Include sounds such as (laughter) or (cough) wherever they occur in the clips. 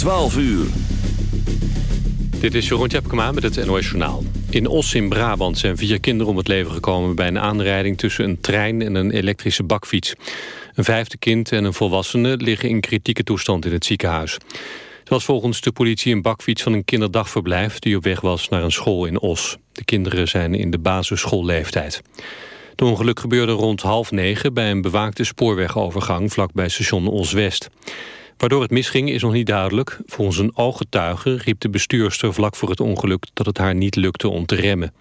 12 uur. Dit is Jeroen Tjepkema met het NOS Journaal. In Os in Brabant zijn vier kinderen om het leven gekomen... bij een aanrijding tussen een trein en een elektrische bakfiets. Een vijfde kind en een volwassene liggen in kritieke toestand in het ziekenhuis. Het was volgens de politie een bakfiets van een kinderdagverblijf... die op weg was naar een school in Os. De kinderen zijn in de basisschoolleeftijd. Het ongeluk gebeurde rond half negen bij een bewaakte spoorwegovergang... vlakbij station Os-West. Waardoor het misging is nog niet duidelijk. Volgens een ooggetuige riep de bestuurster vlak voor het ongeluk... dat het haar niet lukte om te remmen.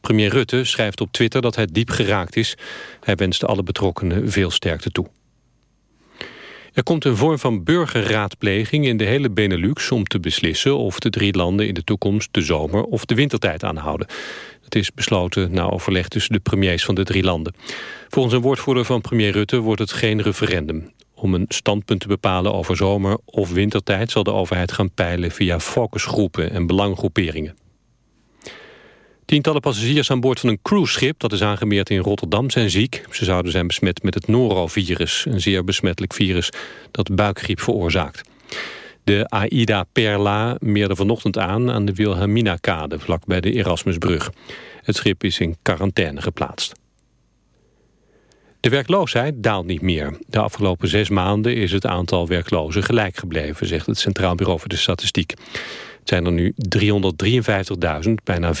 Premier Rutte schrijft op Twitter dat hij diep geraakt is. Hij wenst alle betrokkenen veel sterkte toe. Er komt een vorm van burgerraadpleging in de hele Benelux... om te beslissen of de drie landen in de toekomst de zomer- of de wintertijd aanhouden. Het is besloten na overleg tussen de premiers van de drie landen. Volgens een woordvoerder van premier Rutte wordt het geen referendum. Om een standpunt te bepalen over zomer- of wintertijd... zal de overheid gaan peilen via focusgroepen en belanggroeperingen. Tientallen passagiers aan boord van een cruiseschip... dat is aangemeerd in Rotterdam zijn ziek. Ze zouden zijn besmet met het norovirus, een zeer besmettelijk virus dat buikgriep veroorzaakt. De AIDA Perla meerde vanochtend aan aan de Wilhelmina-kade... vlakbij de Erasmusbrug. Het schip is in quarantaine geplaatst. De werkloosheid daalt niet meer. De afgelopen zes maanden is het aantal werklozen gelijk gebleven... zegt het Centraal Bureau voor de Statistiek. Het zijn er nu 353.000, bijna 4%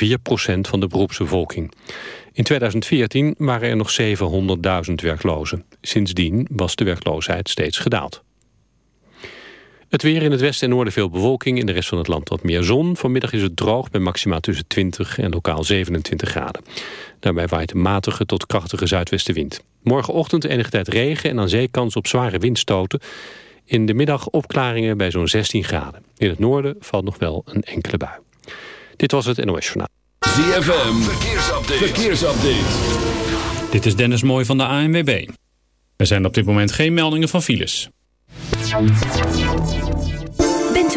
van de beroepsbevolking. In 2014 waren er nog 700.000 werklozen. Sindsdien was de werkloosheid steeds gedaald. Het weer in het westen en noorden veel bewolking. In de rest van het land wat meer zon. Vanmiddag is het droog bij maxima tussen 20 en lokaal 27 graden. Daarbij waait een matige tot krachtige zuidwestenwind. Morgenochtend enige tijd regen en aan zee kans op zware windstoten. In de middag opklaringen bij zo'n 16 graden. In het noorden valt nog wel een enkele bui. Dit was het NOS Journaal. ZFM, verkeersupdate. verkeersupdate. Dit is Dennis Mooij van de ANWB. Er zijn op dit moment geen meldingen van files.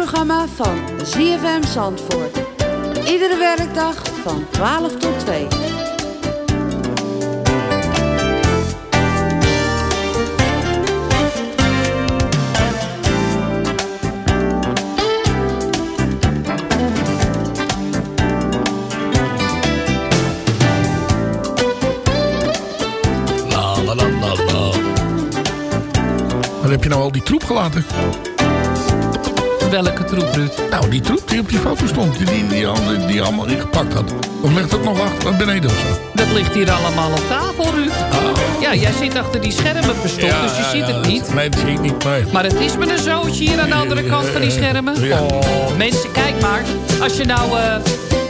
Het lunchprogramma van ZFM Zandvoort. Iedere werkdag van 12 tot 2. La la la la la. Waar heb je nou al die troep gelaten? Welke troep, Ruud? Nou, die troep die op die foto stond. Die die, die, die allemaal ingepakt had. Of ligt het nog achter beneden of zo? Dat ligt hier allemaal op tafel, Ruud. Ja, jij zit achter die schermen verstopt, dus je ziet het niet. Nee, dat zie ik niet. Nee. Maar het is met een zootje hier aan de andere kant van die schermen. Ja. Oh, mensen, kijk maar. Als je nou eh,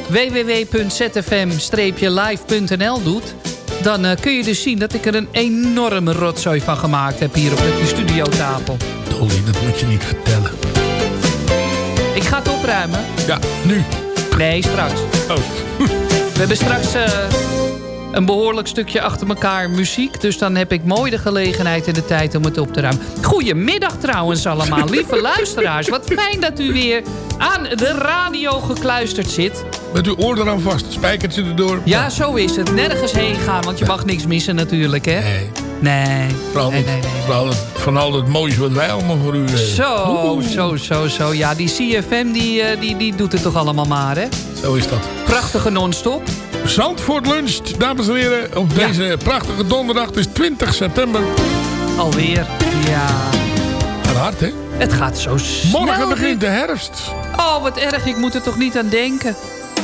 www.zfm-live.nl doet... dan eh, kun je dus zien dat ik er een enorme rotzooi van gemaakt heb... hier op de studiotafel. Dolly, dat moet je niet vertellen. Ik ga het opruimen. Ja, nu. Nee, straks. Oh. (laughs) We hebben straks eh, een behoorlijk stukje achter elkaar muziek. Dus dan heb ik mooi de gelegenheid en de tijd om het op te ruimen. Goedemiddag trouwens allemaal, (laughs) lieve luisteraars. Wat fijn dat u weer aan de radio gekluisterd zit. Met uw oor eraan vast, spijkertje erdoor. Ja, zo is het. Nergens heen gaan, want je mag niks missen natuurlijk, hè? Nee, Nee. vooral het, van al het moois wat wij allemaal voor u... eh, Zo, zo, zo, zo. Ja, die CFM die, eh, die, die doet het toch allemaal maar, hè? Zo is dat. Prachtige non-stop. Zandvoort luncht, dames en heren. Op Ja. deze prachtige donderdag. Het is 20 september. Alweer. Ja. Gaat hard, hè? Het gaat zo snel. Morgen begint de herfst. Oh, wat erg. Ik moet er toch niet aan denken.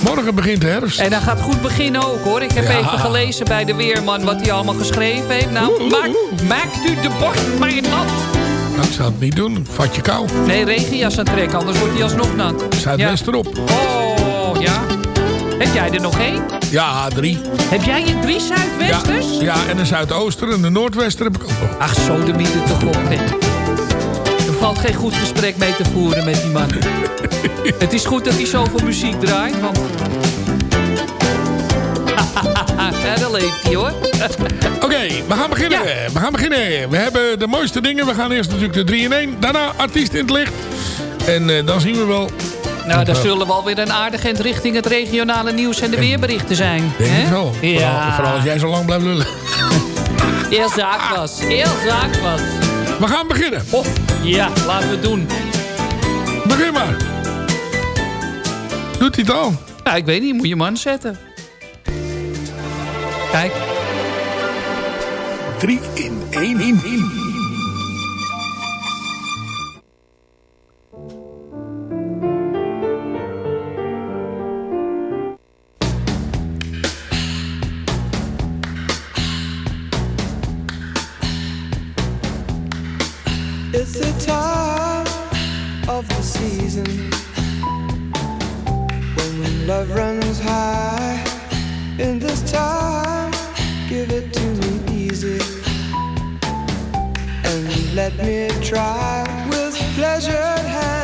Morgen begint de herfst. En dat gaat goed beginnen ook, hoor. Ik heb Ja. even gelezen bij de Weerman wat hij allemaal geschreven heeft. Nou, Oeh, oeh, maak, oeh. maakt u de borst maar nat. Nou, ik zou het niet doen. Vat je kou. Nee, regenjas aan trekken, anders wordt hij alsnog nat. Zuidwest erop. Oh, ja. Heb jij er nog één? Ja, drie. Heb jij een drie Zuidwesters? ja, en een Zuidooster en een Noordwester heb ik ook nog. Ach, zo de mythe toch op, hè. Valt geen goed gesprek mee te voeren met die man. (laughs) Het is goed dat hij zoveel muziek draait, want... (laughs) ja, daar leeft hij, hoor. (laughs) Oké, we gaan beginnen. Ja. We gaan beginnen. We hebben de mooiste dingen. We gaan eerst natuurlijk de 3 in 1. Daarna artiest in het licht. En eh, dan zien we wel. Nou, daar zullen we alweer een aardig eind richting het regionale nieuws en de weerberichten zijn. Denk hè? ik wel. Vooral, Ja, vooral als jij zo lang blijft lullen. heel zaak was. Heel zaak was. We gaan beginnen. Oh, ja, laten we het doen. Begin maar. Doet hij het al? Ja, ik weet niet, moet je man zetten. Kijk. 3 in 1 in 1. It's the time of the season when love runs high. In this time, give it to me easy and let me try with pleasured hands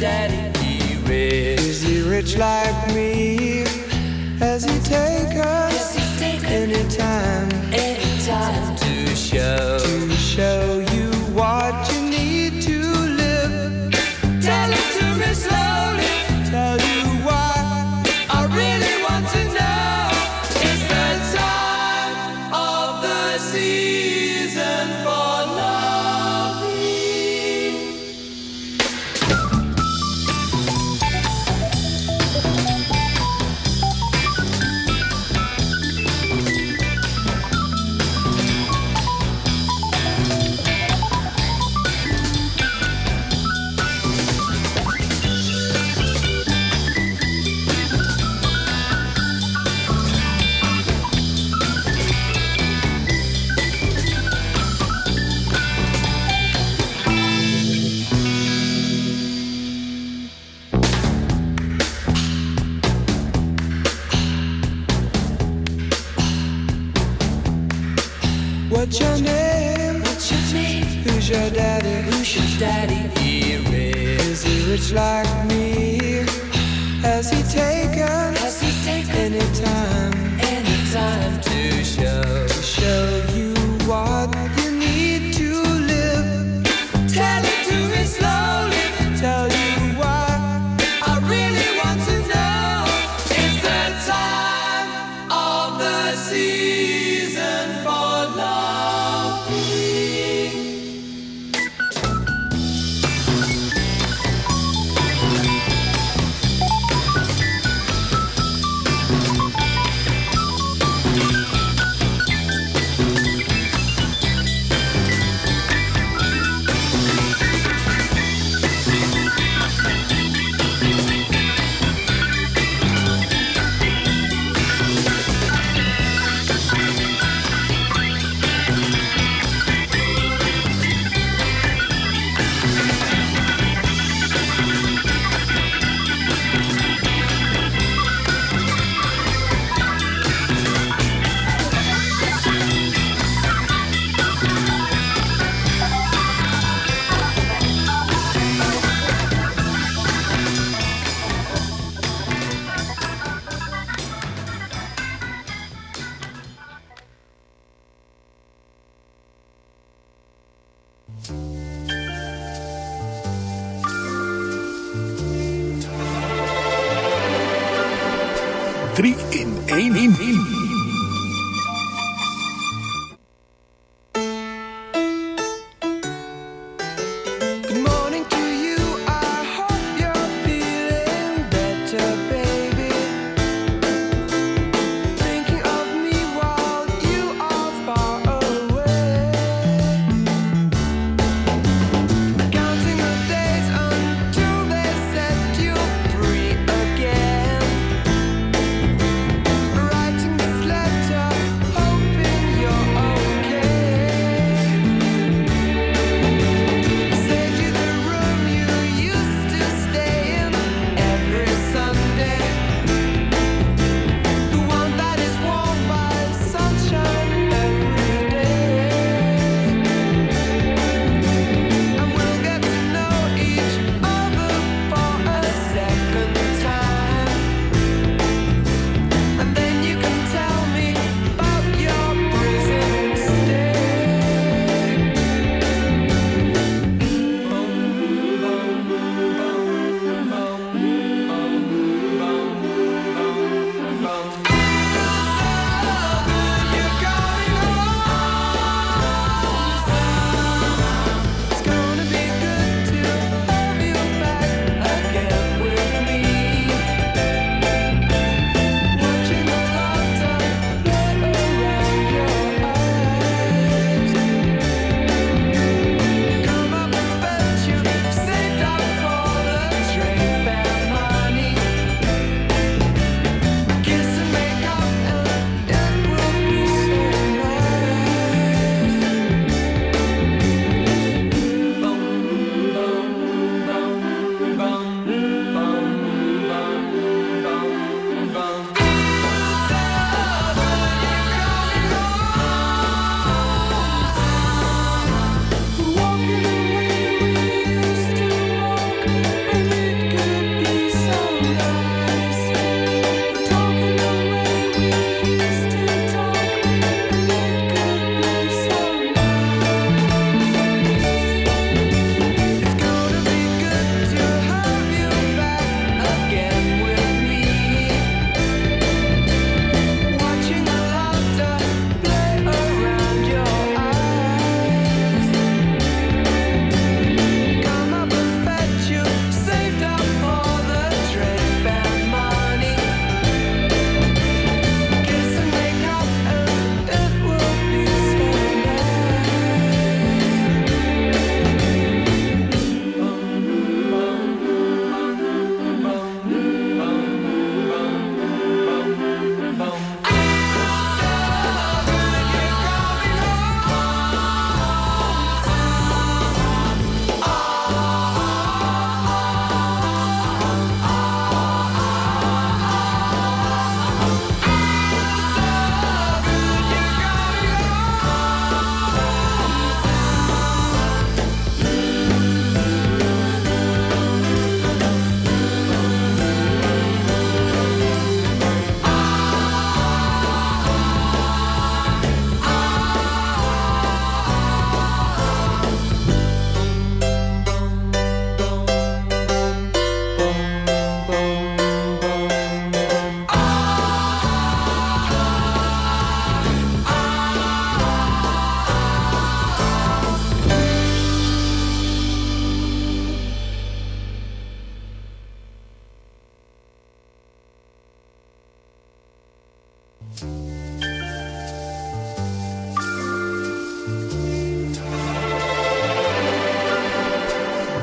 daddy? He rich. Is he rich like me? Has he take us anytime? Anytime to show to show you What's your name? What's your name? Who's your daddy? Who's your daddy? He. Is he rich like me? Has he taken? Has he taken anytime? Anytime to show to show you what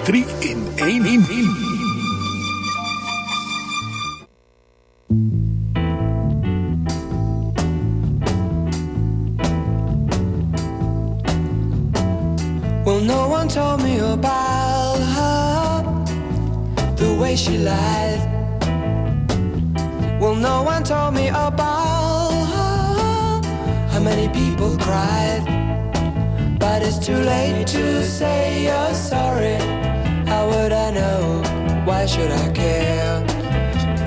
3 in 1 in 1. told me about her, the way she lied. Well, no one told me about her, how many people cried. But it's too late to say you're sorry would I know? Why should I care?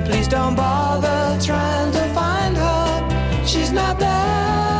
Please don't bother trying to find her. She's not there.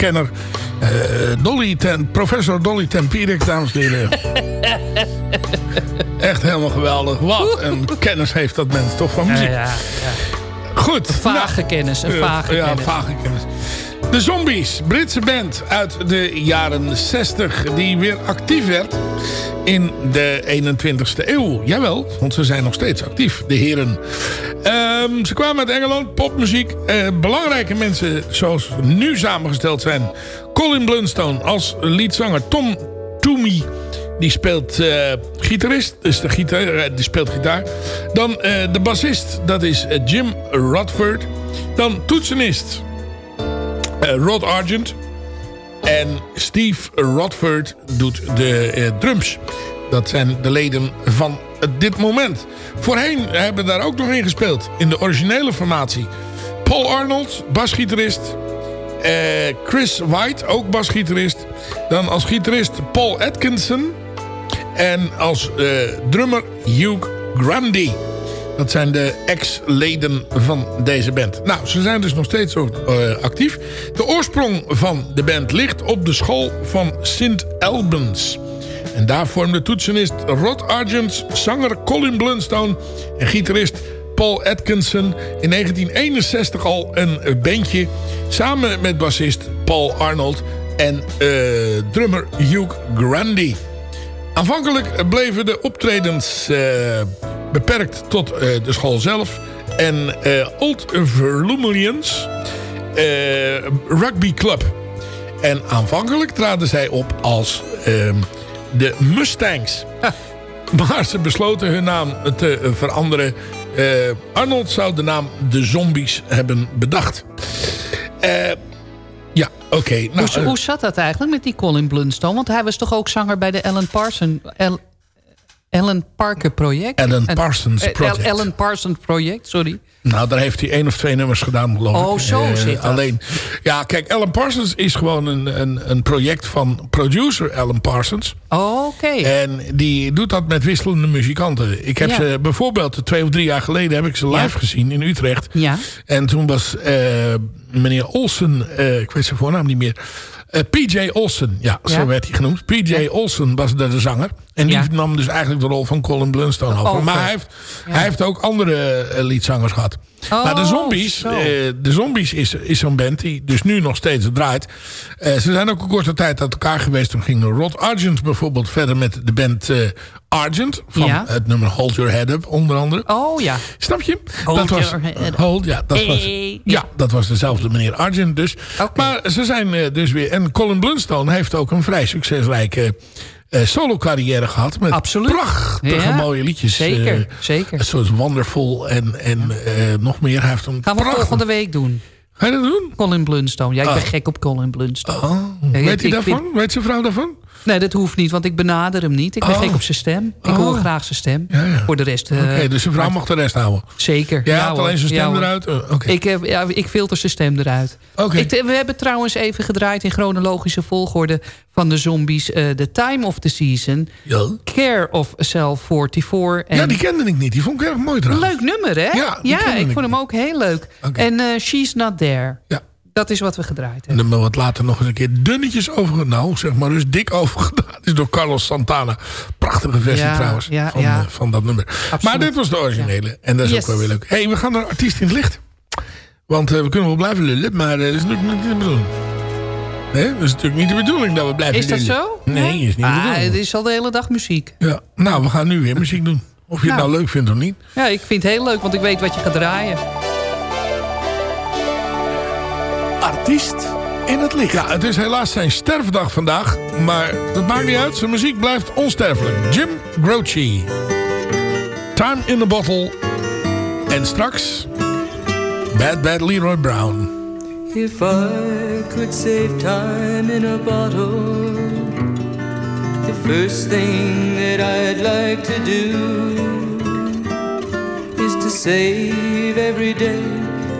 Muziekkenner. eh, Dolly ten, professor Dolly Tempierik, dames en heren. (laughs) Echt helemaal geweldig. Wat een kennis heeft dat mens toch van muziek. Ja, ja, Goed. Vage kennis, een eh, vage ja, kennis. vage kennis. De Zombies, Britse band uit de jaren 60, die weer actief werd in de 21ste eeuw. Jawel, want ze zijn nog steeds actief, de heren. Ehm, ze kwamen uit Engeland, popmuziek. Eh, belangrijke mensen zoals nu samengesteld zijn. Colin Blunstone als leadzanger. Tom Toomey, die speelt eh, gitarist. Dus de gitaar, eh, die speelt gitaar. Dan de bassist, dat is Jim Rodford. Dan toetsenist Rod Argent. En Steve Rodford doet de drums. Dat zijn de leden van dit moment. Voorheen hebben daar ook nog in gespeeld. In de originele formatie. Paul Arnold, basgitarist. Eh, Chris White, ook basgitarist. Dan als gitarist Paul Atkinson. En als eh, drummer Hugh Grundy. Dat zijn de ex-leden van deze band. Nou, ze zijn dus nog steeds eh, actief. De oorsprong van de band ligt op de school van St. Albans. En daar vormde toetsenist Rod Argent, zanger Colin Blunstone en gitarist Paul Atkinson in 1961 al een bandje. Samen met bassist Paul Arnold en eh, drummer Hugh Grundy. Aanvankelijk bleven de optredens eh, beperkt tot eh, de school zelf. En Old Verloemelians Rugby Club. En aanvankelijk traden zij op als ehm, de Mustangs. Maar ze besloten hun naam te veranderen. Eh, Arnold zou de naam de Zombies hebben bedacht. Eh, ja, oké. nou, hoe, eh, hoe zat dat eigenlijk met die Colin Blunstone? Want hij was toch ook zanger bij de Alan Parson... El- Alan Parker project? Alan En- Parsons eh, Project. Alan Parsons project, sorry. Nou, daar heeft hij één of twee nummers gedaan, geloof ik. Oh, zo Eh, zit dat. Alleen, ja, kijk, Alan Parsons is gewoon een, een, een project van producer Alan Parsons. Oh, Oké. En die doet dat met wisselende muzikanten. Ik heb Ja. ze bijvoorbeeld twee of drie jaar geleden heb ik ze live Ja. gezien in Utrecht. Ja. En toen was eh, meneer Olsen, ik weet zijn voornaam niet meer. PJ Olsen, ja, Ja. zo werd hij genoemd. PJ Olsen was de, de zanger. En die Ja. nam dus eigenlijk de rol van Colin Blunstone over. Over. Maar hij heeft, hij heeft ook andere eh, liedzangers gehad. Oh, maar de Zombies, zo. eh, de Zombies is, is zo'n band die dus nu nog steeds draait. Eh, ze zijn ook een korte tijd uit elkaar geweest. Toen ging Rod Argent bijvoorbeeld verder met de band Argent. Van Ja. het nummer Hold Your Head Up onder andere. Oh ja. Snap je? Hold dat was, your head up. hold, ja, dat was, ja, dat was dezelfde meneer Argent dus. Maar ze zijn dus weer... En Colin Blunstone heeft ook een vrij succesrijke eh, solo carrière gehad. Met Absoluut. prachtige Ja, mooie liedjes. zeker, eh, zeker. Zoals Wonderful en, en eh, nog meer. Hij heeft een Gaan we prachtig- volgende week doen. Ga je dat doen? Colin Blunstone. Ja, ik ben Ah. gek op Colin Blunstone. Oh, weet hij daarvan? vind- Weet zijn vrouw daarvan? Nee, dat hoeft niet, want ik benader hem niet. Ik ben Oh. gek op zijn stem. Ik Oh. hoor graag zijn stem. Ja, ja. Voor de rest... eh, Oké, dus de vrouw mag de rest houden. Zeker. Jij Ja, haalt alleen zijn stem eruit? Eh, Oké. Ik, heb, ja, ik filter zijn stem eruit. Oké. Ik, we hebben trouwens even gedraaid in chronologische volgorde... van de zombies eh, The Time of the Season. Care of Cell 44. En ja, die kende ik niet. Die vond ik erg mooi trouwens. Leuk nummer, hè? Ja, ik vond hem ook heel leuk. En eh, She's Not There. Ja. Dat is wat we gedraaid En hebben. dan wat later nog eens een keer dunnetjes over... Nou, zeg maar dus dik overgedaan. is door Carlos Santana. Prachtige versie Ja, trouwens. ja, van, ja. eh, van dat nummer. Maar dit was de originele. En dat is Yes. ook wel weer leuk. Hé, hey, we gaan naar Artiest in het Licht. Want eh, we kunnen wel blijven lullen. Maar eh, dat is natuurlijk niet de bedoeling. Nee, dat is natuurlijk niet de bedoeling dat we blijven Is dat lullen. zo? Nee, is niet de Ah, bedoeling. het is al de hele dag muziek. Ja. Nou, we gaan nu weer muziek doen. Of je het Nou. nou leuk vindt of niet. Ja, ik vind het heel leuk, want ik weet wat je gaat draaien. Artiest in het licht. Ja, het is helaas zijn sterfdag vandaag. Maar dat maakt niet uit. Zijn muziek blijft onsterfelijk. Jim Croce. Time in the Bottle. En straks... Bad Bad Leroy Brown. If I could save time in a bottle, the first thing that I'd like to do is to save every day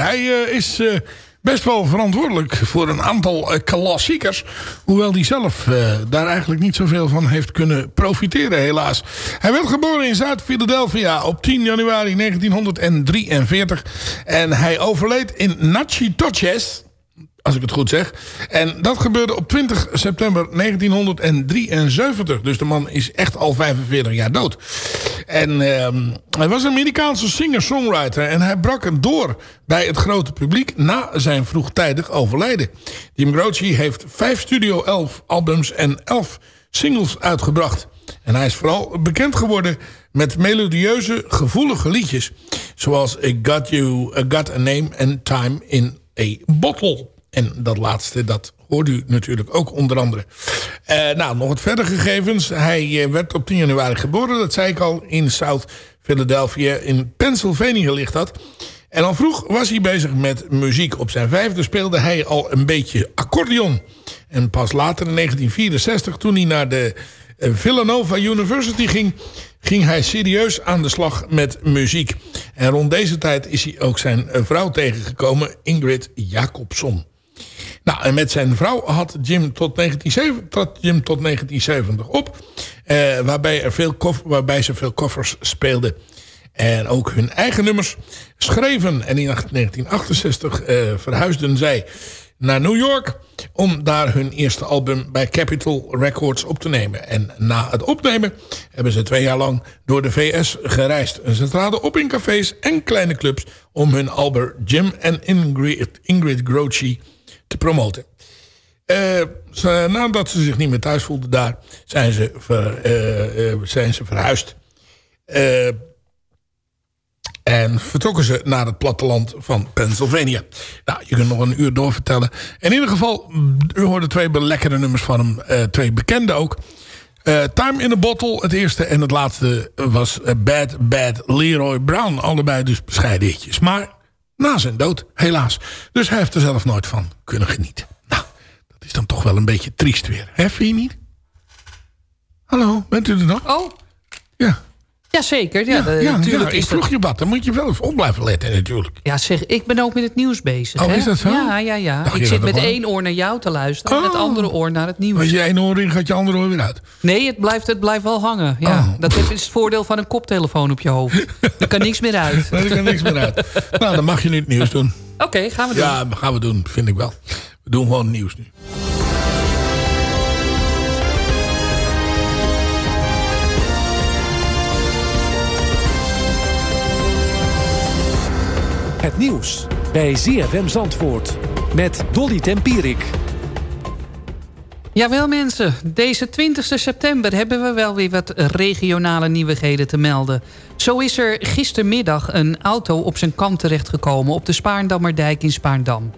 Hij eh, is eh, best wel verantwoordelijk voor een aantal eh, klassiekers. Hoewel hij zelf daar eigenlijk niet zoveel van heeft kunnen profiteren, helaas. Hij werd geboren in Zuid-Philadelphia op 10 januari 1943. En hij overleed in Natchitoches, als ik het goed zeg. En dat gebeurde op 20 september 1973. Dus de man is echt al 45 jaar dood. En ehm, hij was een Amerikaanse singer-songwriter. En hij brak het door bij het grote publiek na zijn vroegtijdig overlijden. Jim Croce heeft vijf studio-albums en elf singles uitgebracht. En hij is vooral bekend geworden met melodieuze, gevoelige liedjes. Zoals I Got You, I Got a Name and Time in a Bottle. En dat laatste, dat hoort u natuurlijk ook onder andere. Eh, nou, nog wat verder gegevens. Hij eh, werd op 10 januari geboren, dat zei ik al, in South Philadelphia. In Pennsylvania ligt dat. En al vroeg was hij bezig met muziek. Op zijn vijfde speelde hij al een beetje accordeon. En pas later in 1964, toen hij naar de eh, Villanova University ging... ging hij serieus aan de slag met muziek. En rond deze tijd is hij ook zijn vrouw tegengekomen, Ingrid Jacobson. Nou, en met zijn vrouw had Jim tot 1970, trad Jim tot 1970 op. eh, waarbij, er veel waarbij ze veel koffers speelden. En ook hun eigen nummers schreven. En in 1968 eh, verhuisden zij naar New York... om daar hun eerste album bij Capitol Records op te nemen. En na het opnemen hebben ze twee jaar lang door de VS gereisd. Ze traden op in cafés en kleine clubs... om hun album Jim en Ingrid, Ingrid Croce te promoten. Ze- nadat ze zich niet meer thuis voelden daar, zijn ze, ver, eh, eh, zijn ze verhuisd. En vertrokken ze naar het platteland van Pennsylvania. Nou, je kunt nog een uur doorvertellen. In ieder geval, u hoorde twee lekkere nummers van hem. twee bekende ook. Time in a Bottle, het eerste en het laatste was Bad Bad Leroy Brown. Allebei dus bescheiden hitjes. Maar na zijn dood, helaas. Dus hij heeft er zelf nooit van kunnen genieten. Nou, dat is dan toch wel een beetje triest weer. Hè, vind je niet? Hallo, bent u er nog? Oh, Ja. Jazeker. Ja, Ja, de- ja, natuurlijk ja, ik vroeg dat... je wat. Dan moet je wel even op blijven letten natuurlijk. Ja, zeg, ik ben ook met het nieuws bezig. Oh, hè? is dat zo? Ja, ja, ja. Dacht ik zit met één oor naar jou te luisteren... en het Oh. andere oor naar het nieuws. Als je één oor in gaat je andere oor weer uit. Nee, het blijft, het blijft wel hangen. Ja, Oh. Dat is het voordeel van een koptelefoon op je hoofd. (laughs) Er kan niks meer uit. Daar kan niks meer uit. Nou, dan mag je nu het nieuws doen. Oké, gaan we doen. Ja, gaan we doen, vind ik wel. We doen gewoon het nieuws nu. Het nieuws bij ZFM Zandvoort met Dolly Tempierik. Jawel mensen, deze 20 september hebben we wel weer wat regionale nieuwigheden te melden. Zo is er gistermiddag een auto op zijn kant terechtgekomen op de Spaarndammerdijk in Spaarndam.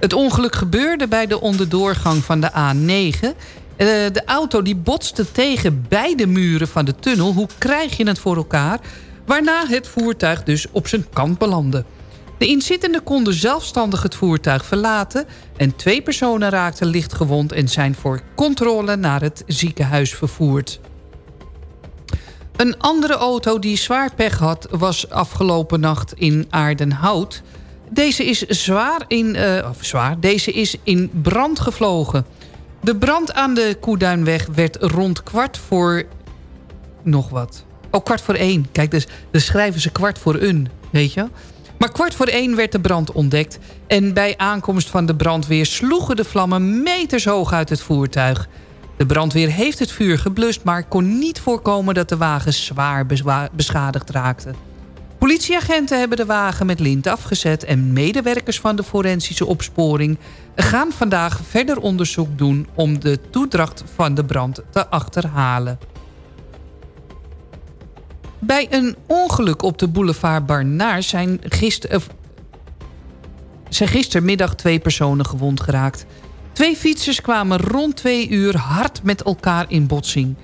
Het ongeluk gebeurde bij de onderdoorgang van de A9. Eh, de auto die botste tegen beide muren van de tunnel. Hoe krijg je het voor elkaar? Waarna het voertuig dus op zijn kant belandde. De inzittenden konden zelfstandig het voertuig verlaten... en twee personen raakten licht gewond... en zijn voor controle naar het ziekenhuis vervoerd. Een andere auto die zwaar pech had... was afgelopen nacht in Aardenhout. Deze is, zwaar in, eh, of zwaar, deze is in brand gevlogen. De brand aan de Koeduinweg werd rond kwart voor... nog wat. Oh, kwart voor één. Kijk, dus, dus schrijven ze kwart voor een, weet je maar kwart voor één werd de brand ontdekt... en bij aankomst van de brandweer sloegen de vlammen meters hoog uit het voertuig. De brandweer heeft het vuur geblust... maar kon niet voorkomen dat de wagen zwaar beschadigd raakte. Politieagenten hebben de wagen met lint afgezet... en medewerkers van de forensische opsporing... gaan vandaag verder onderzoek doen... om de toedracht van de brand te achterhalen. Bij een ongeluk op de boulevard Barnaar zijn, gister, uh, zijn gistermiddag twee personen gewond geraakt. Twee fietsers kwamen rond twee uur hard met elkaar in botsing.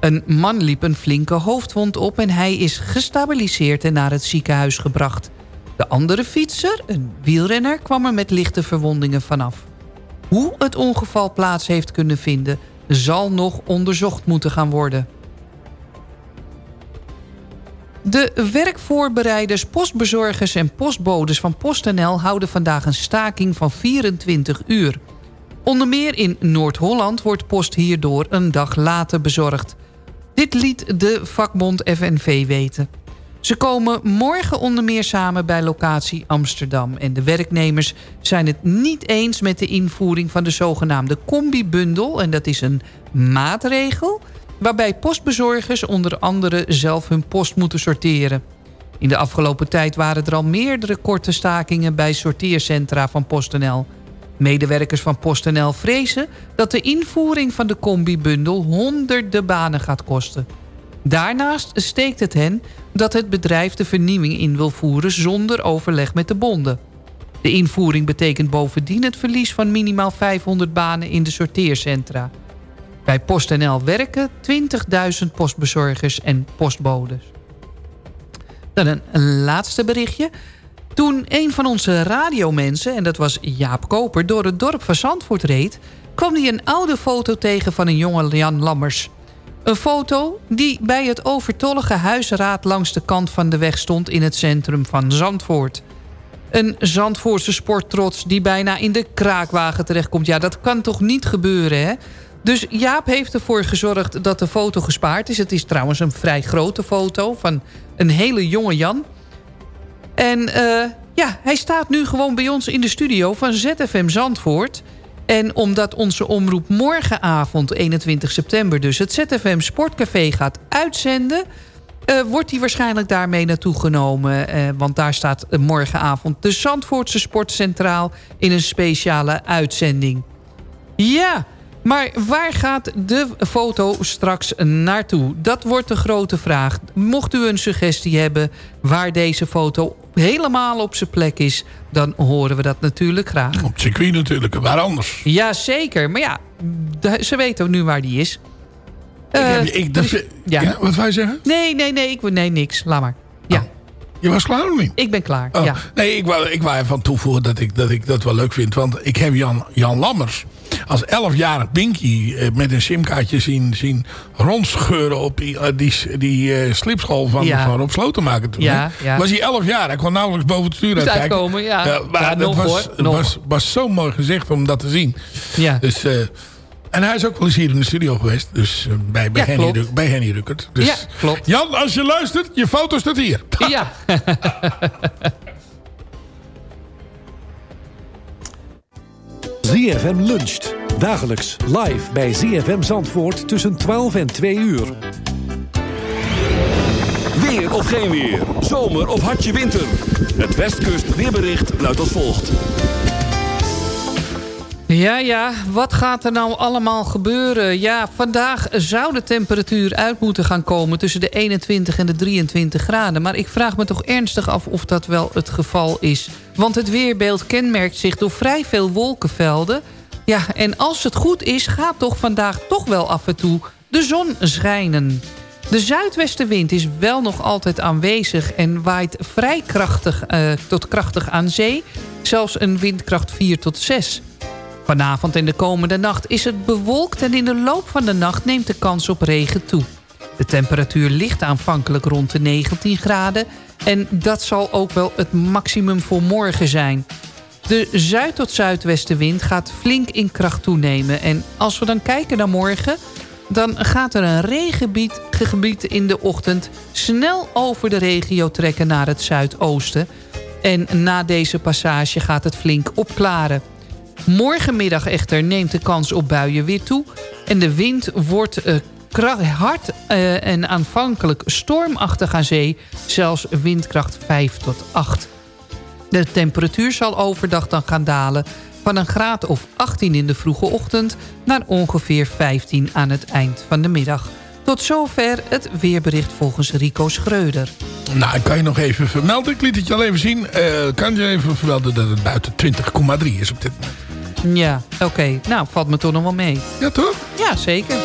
Een man liep een flinke hoofdwond op en hij is gestabiliseerd en naar het ziekenhuis gebracht. De andere fietser, een wielrenner, kwam er met lichte verwondingen vanaf. Hoe het ongeval plaats heeft kunnen vinden... zal nog onderzocht moeten gaan worden. De werkvoorbereiders, postbezorgers en postbodes van PostNL... houden vandaag een staking van 24 uur. Onder meer in Noord-Holland wordt post hierdoor een dag later bezorgd. Dit liet de vakbond FNV weten. Ze komen morgen onder meer samen bij locatie Amsterdam. En de werknemers zijn het niet eens met de invoering van de zogenaamde combibundel. En dat is een maatregel waarbij postbezorgers onder andere zelf hun post moeten sorteren. In de afgelopen tijd waren er al meerdere korte stakingen bij sorteercentra van PostNL. Medewerkers van PostNL vrezen dat de invoering van de combibundel honderden banen gaat kosten. Daarnaast steekt het hen dat het bedrijf de vernieuwing in wil voeren zonder overleg met de bonden. De invoering betekent bovendien het verlies van minimaal 500 banen in de sorteercentra. Bij PostNL werken 20.000 postbezorgers en postbodes. Dan een laatste berichtje. Toen een van onze radiomensen, en dat was Jaap Koper... door het dorp van Zandvoort reed... kwam hij een oude foto tegen van een jonge Jan Lammers. Een foto die bij het overtollige huisraad... langs de kant van de weg stond in het centrum van Zandvoort. Een Zandvoortse sporttrots die bijna in de kraakwagen terechtkomt. Ja, dat kan toch niet gebeuren, hè? Dus Jaap heeft ervoor gezorgd dat de foto gespaard is. Het is trouwens een vrij grote foto van een hele jonge Jan. En uh, ja, hij staat nu gewoon bij ons in de studio van ZFM Zandvoort. En omdat onze omroep morgenavond, 21 september dus... het ZFM Sportcafé gaat uitzenden... Uh, wordt hij waarschijnlijk daarmee naartoe genomen. Uh, want daar staat morgenavond de Zandvoortse Sportcentraal... in een speciale uitzending. Ja, maar waar gaat de foto straks naartoe? Dat wordt de grote vraag. Mocht u een suggestie hebben waar deze foto helemaal op zijn plek is... dan horen we dat natuurlijk graag. Op het circuit natuurlijk, waar anders? Jazeker, maar ja, ze weten nu waar die is. Ik heb, ik, dat, dus- ja. ja. wat wij zeggen? Nee, nee, nee, ik, nee, niks. Laat maar. Ja, Je was klaar of niet? ik ben klaar. Oh, Ja. Nee, ik wou, ik wou even toevoegen dat ik, dat ik dat wel leuk vind. Want ik heb Jan, Jan Lammers als 11-jarig Binky eh, met een simkaartje zien, zien rondscheuren op die, eh, die, die eh, slipschool van, Ja. van Rob Slotenmaker toen. Ja, hè. ja. Was hij 11 jaar. Hij kon nauwelijks boven het stuur uitkijken. uitkomen, ja. maar Ja, het nog, was, was, was zo mooi gezegd om dat te zien. Ja. Dus, en hij is ook wel eens hier in de studio geweest. Dus eh, bij, bij, Ja, Henny. Ruk- bij Henny Ruckert. Dus, Ja, klopt. Jan, als je luistert, je foto staat hier. (laughs) ja. (laughs) ZFM luncht. Dagelijks live bij ZFM Zandvoort tussen 12 en 2 uur. Weer of geen weer. Zomer of hartje winter. Het Westkust weerbericht luidt als volgt. Ja, ja, wat gaat er nou allemaal gebeuren? Ja, vandaag zou de temperatuur uit moeten gaan komen... tussen de 21 en de 23 graden. Maar ik vraag me toch ernstig af of dat wel het geval is. Want het weerbeeld kenmerkt zich door vrij veel wolkenvelden. Ja, en als het goed is, gaat toch vandaag toch wel af en toe de zon schijnen. De zuidwestenwind is wel nog altijd aanwezig... en waait vrij krachtig eh, tot krachtig aan zee. Zelfs een windkracht 4 tot 6. Vanavond en de komende nacht is het bewolkt... en in de loop van de nacht neemt de kans op regen toe. De temperatuur ligt aanvankelijk rond de 19 graden... en dat zal ook wel het maximum voor morgen zijn. De zuid- tot zuidwestenwind gaat flink in kracht toenemen... en als we dan kijken naar morgen... dan gaat er een regengebied gebied in de ochtend... snel over de regio trekken naar het zuidoosten... en na deze passage gaat het flink opklaren... Morgenmiddag echter neemt de kans op buien weer toe... en de wind wordt kra- hard eh, en aanvankelijk stormachtig aan zee. Zelfs windkracht 5 tot 8. De temperatuur zal overdag dan gaan dalen van een graad of 18 in de vroege ochtend... naar ongeveer 15 aan het eind van de middag. Tot zover het weerbericht volgens Rico Schreuder. Nou, ik kan je nog even vermelden. Ik liet het je al even zien. Eh, kan je even vermelden dat het buiten 20,3 is op dit moment. Ja, oké. Nou, valt me toch nog wel mee. Ja, toch? Ja, zeker.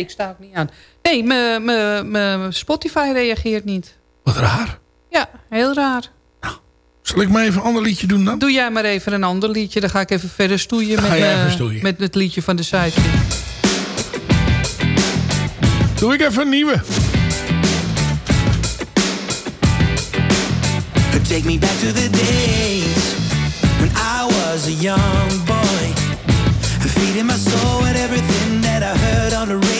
Nee, ik sta ook niet aan. Nee, me- me- me- Spotify reageert niet. Wat raar. Ja, heel raar. Zal ik maar even een ander liedje doen dan? Doe jij maar even een ander liedje. Dan ga ik even verder stoeien Dan met, eh, even stoeien. met het liedje van de Sidekick. Doe ik even een nieuwe. Take me back to the days when I was a young boy. Feeding my soul with everything that I heard on the radio.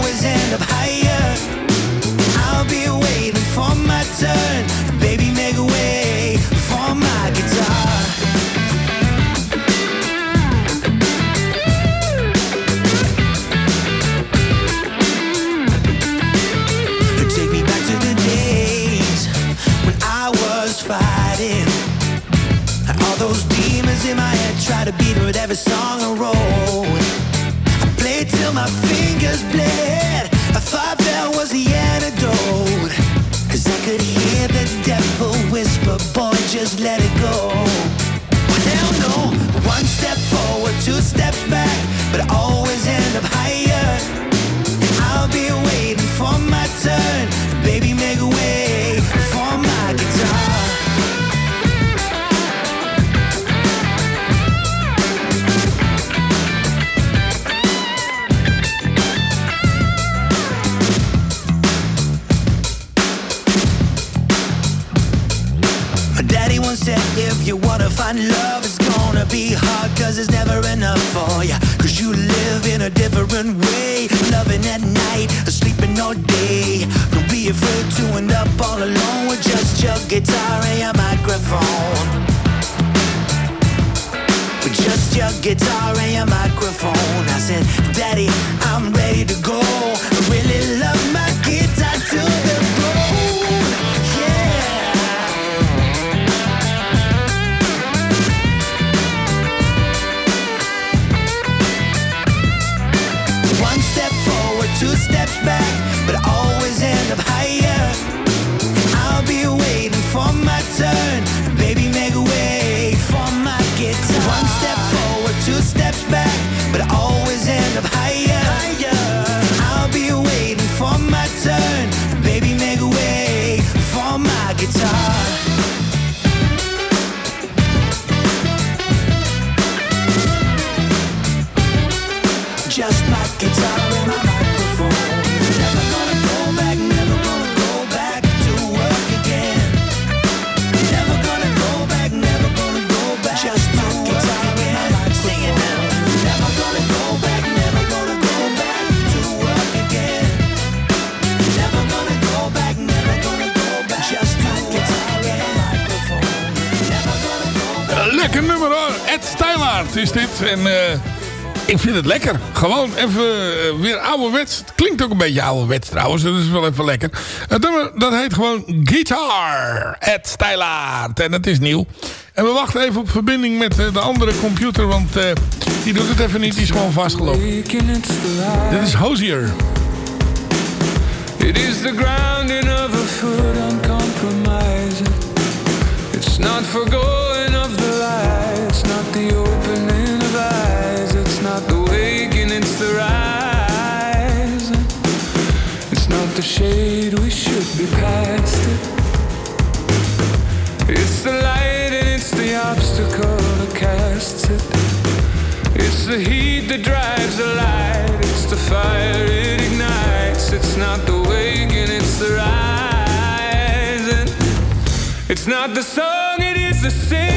in my head try to beat with every song I wrote. I played till my fingers bled. I thought that was the antidote. Cause I could hear the devil whisper, boy, just let it go. Well, hell no. One step forward, two steps back, but I cause it's never enough for ya. Cause you live in a different way. Loving at night, sleeping all day. Don't be afraid to end up all alone With just your guitar and your microphone. With just your guitar and your microphone. I said, Daddy, I'm ready to go. I really love my turn. Baby, make a way for my guitar. One step forward, two steps back, but I always end up higher. Lekker nummer. Ed is dit. En eh, ik vind het lekker. Gewoon even uh, weer ouderwets. Het klinkt ook een beetje ouderwets trouwens. Dus dat is wel even lekker. Het nummer dat heet gewoon Guitar. Ed Stijlaard. En het is nieuw. En we wachten even op verbinding met eh, de andere computer. Want die doet het even niet. Die is gewoon vastgelopen. Dit is Hozier. It is the grounding of a foot uncompromising. It's not for gold. shade, we should be past it. It's the light and it's the obstacle that casts it. It's the heat that drives the light, it's the fire it ignites. It's not the waking, it's the rising. It's not the song, it is the sin.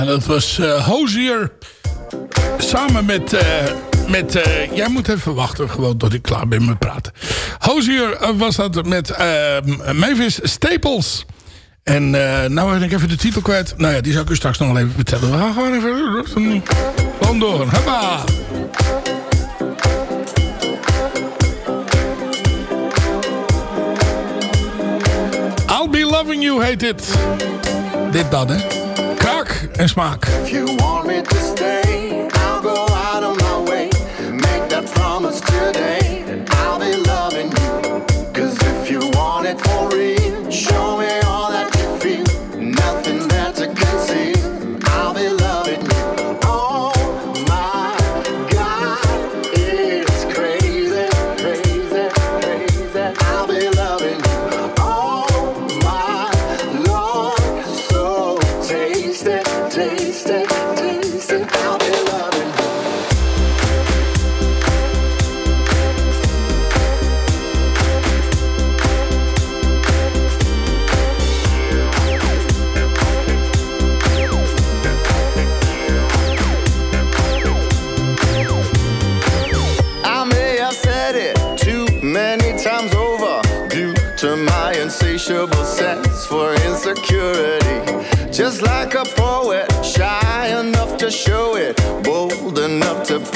En dat was uh, Hozier. Samen met... Eh, met eh, jij moet even wachten gewoon tot ik klaar ben met praten. Hozier was dat met Mavis Staples. En nou ben ik even de titel kwijt. Nou ja, die zou ik u straks nog wel even vertellen. We gaan gewoon even... Gewoon door. Hoppa! I'll be loving you heet dit. Dit dan, hè? en smaak.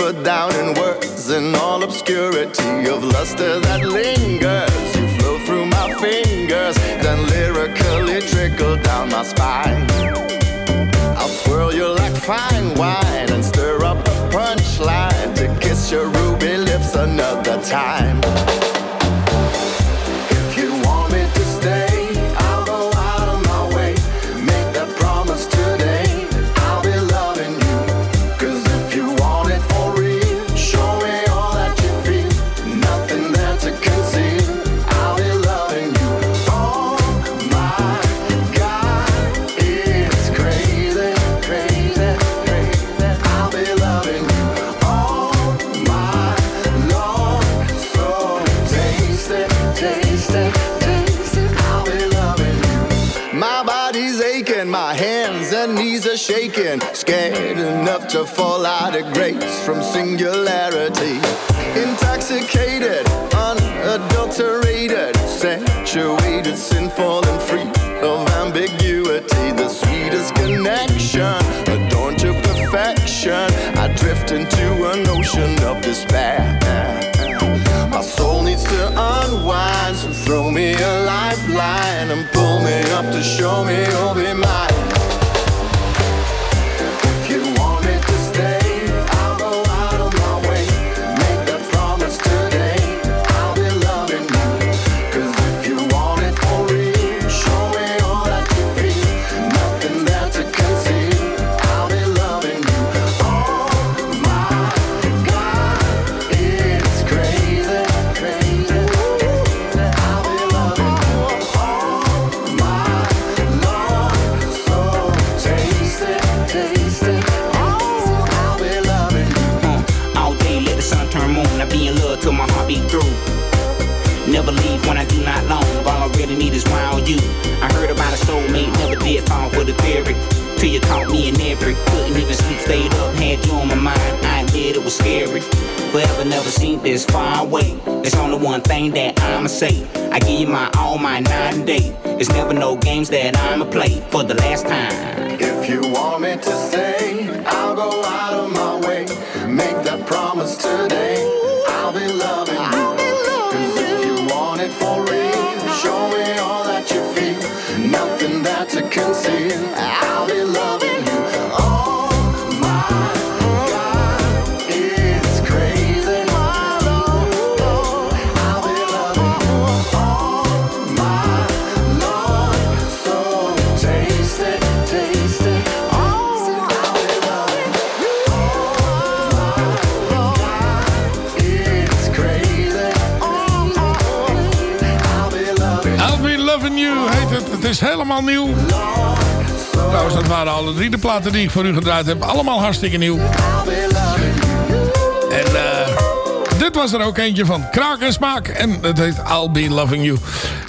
Put down in words in all obscurity of luster that lingers. You flow through my fingers, then lyrically trickle down my spine. I'll swirl you like fine wine and stir up a punchline to kiss your ruby lips another time. Grace from singularity. Intoxicated, unadulterated, saturated, sinful and free of ambiguity. The sweetest connection, adorned to perfection. I drift into an ocean of despair. My soul needs to unwind, so throw me a lifeline and pull me up to show me you'll be mine. Never leave when I do not long. All I really need is round you. I heard about a soulmate, never did fall for the theory. You caught me in every. Couldn't even sleep, stayed up, had you on my mind. I admit it was scary. Forever never seen this far away. There's only one thing that I'ma say. I give you my all, my night and day. It's never no games that I'ma play for the last time. If you want me to stay, Trouwens, dat waren alle drie de platen die ik voor u gedraaid heb. Allemaal hartstikke nieuw. En eh, dit was er ook eentje van Kraak en Smaak. En het heet I'll Be Loving You.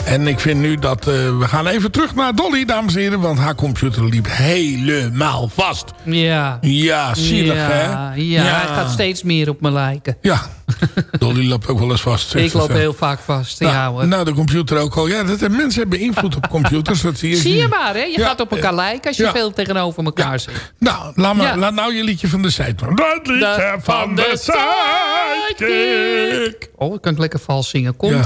En ik vind nu dat... eh, we gaan even terug naar Dolly, dames en heren. Want haar computer liep helemaal vast. Ja. Ja, zielig ja, hè? Ja, hij gaat steeds meer op me lijken. Ja, (laughs) Dolly loopt ook wel eens vast. Ik loop heel vaak vast. Nou, ja, hoor. nou, de computer ook al. Ja, dat, mensen hebben invloed op computers. Dat zie je, Zie je maar, hè? Je Ja. gaat op elkaar lijken als je Ja. veel tegenover elkaar zit. Nou, laat, maar, laat nou je liedje van de site. Dat liedje van de sidekick. Oh, ik kan ik lekker vals zingen. Komt (laughs)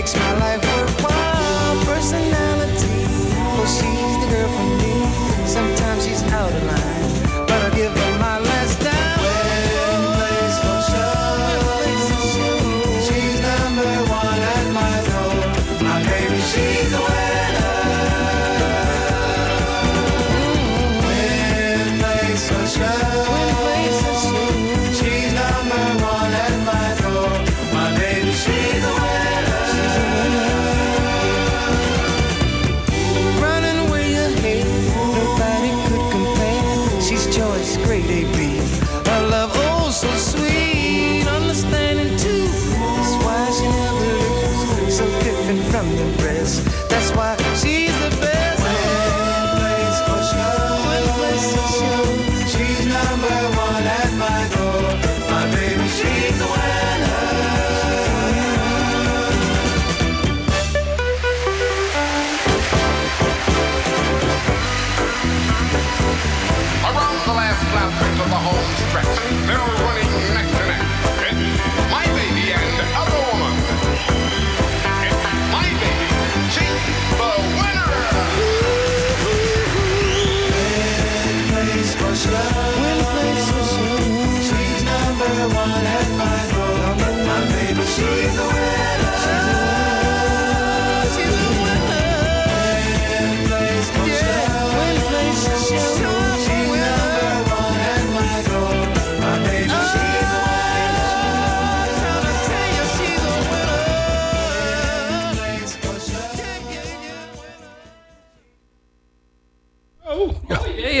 makes my life worthwhile. Personality, oh, she's the girl for me. Sometimes she's out of line,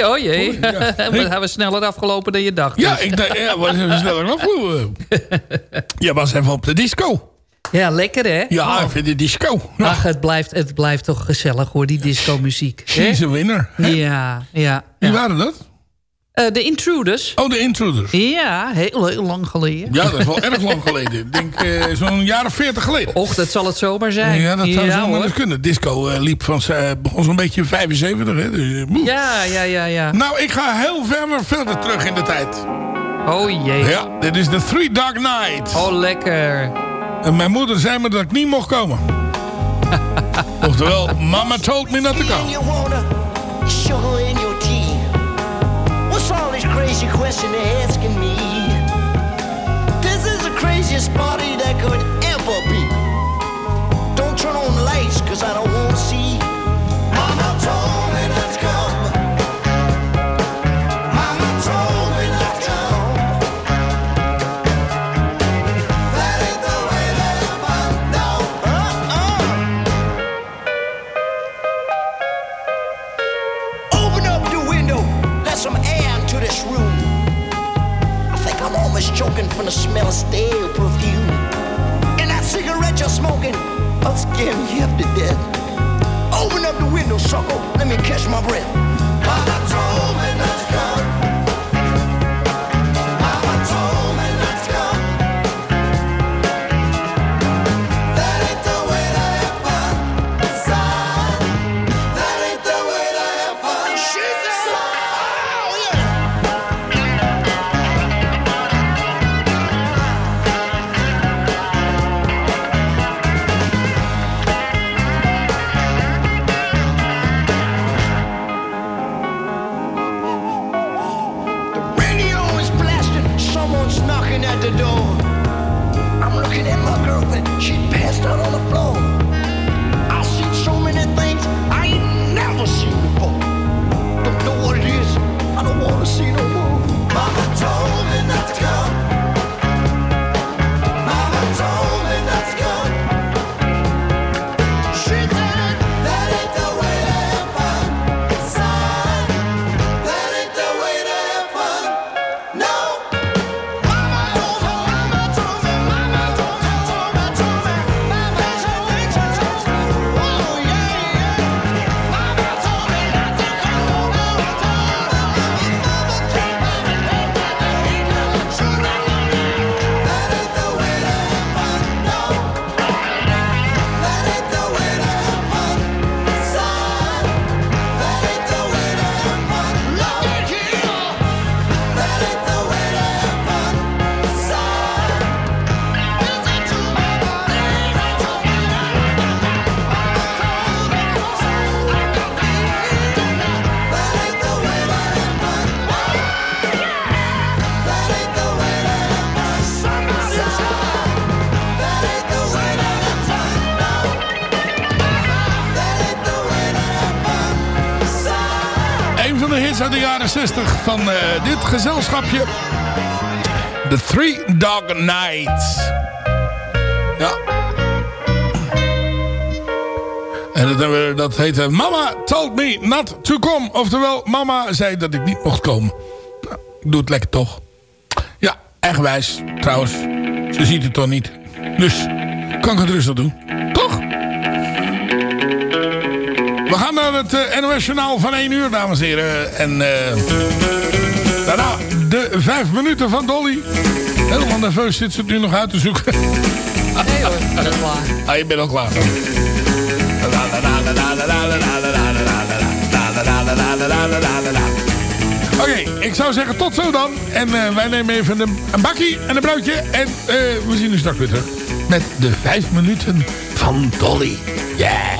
jee, oh jee. (laughs) Hij was sneller afgelopen dan je dacht. Ja, dus. ik dacht, ja, was even sneller afgelopen. Je was even op de disco. Ja, lekker hè? Ja, Oh. even de disco. Ach, het blijft, het blijft toch gezellig hoor, die disco-muziek. hè? She's a winner. Ja, ja. Wie waren dat? Eh, De Intruders. Oh, de Intruders. Ja, heel, heel lang geleden. Ja, dat is wel erg lang geleden. Ik denk eh, zo'n jaar of veertig geleden. Och, dat zal het zomaar zijn. Ja, dat zou Ja, zomaar eens kunnen. Disco eh, liep van, eh, begon zo'n beetje in 75. Hè? Dus. Ja, ja, ja, ja. Nou, ik ga heel ver verder terug in de tijd. Oh jee. Ja, dit is The Three Dark Nights. Oh, lekker. En mijn moeder zei me dat ik niet mocht komen. (laughs) Oftewel, mama told me not to come. Question asking me? This is the craziest party that could ever be. I'm choking from the smell of stale perfume. And that cigarette you're smoking, I'll scare me half to death. Open up the window, sucker, let me catch my breath. De jaren 60 van eh, dit gezelschapje. The Three Dog Nights. Ja. En dat, we- dat heette Mama Told Me Not To Come. Oftewel, mama zei dat ik niet mocht komen. Ik doe het lekker toch. Ja, eigenwijs trouwens. Ze ziet het toch niet. Dus kan ik het rustig doen. We gaan naar het eh, NOS Journaal van 1 uur, dames en heren. En eh, daarna de 5 minuten van Dolly. Helemaal nerveus zit ze het nu nog uit te zoeken. Nee hoor, ik ben klaar. Ah, je bent al klaar. Oké, ik zou zeggen tot zo dan. En eh, wij nemen even een, een bakkie en een broodje. En we zien u straks weer terug. Met de 5 minuten van Dolly. Yeah!